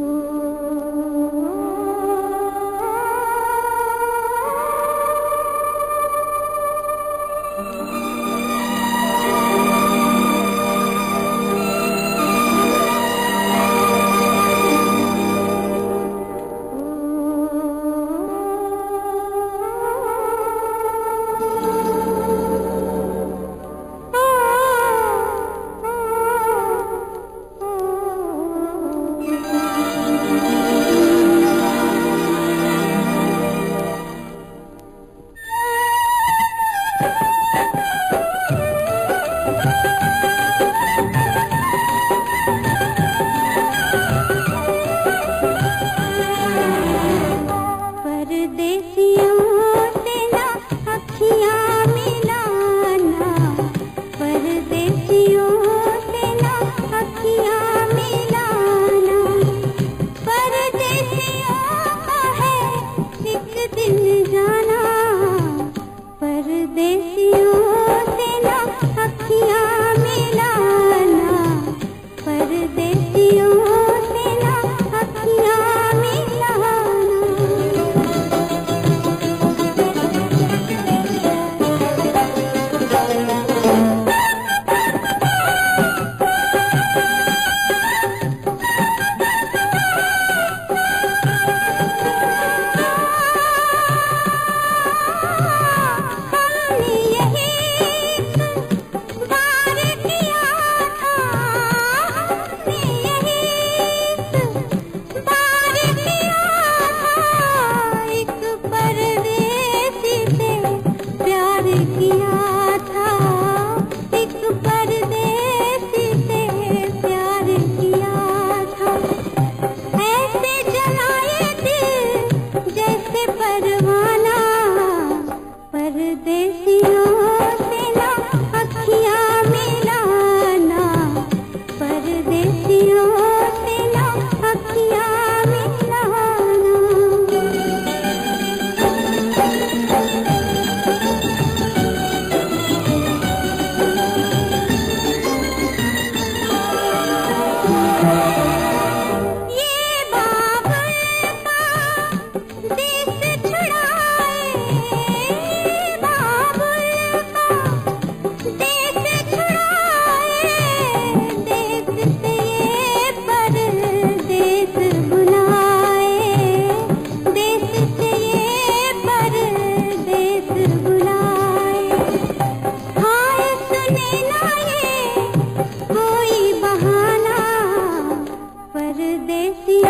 Oh देती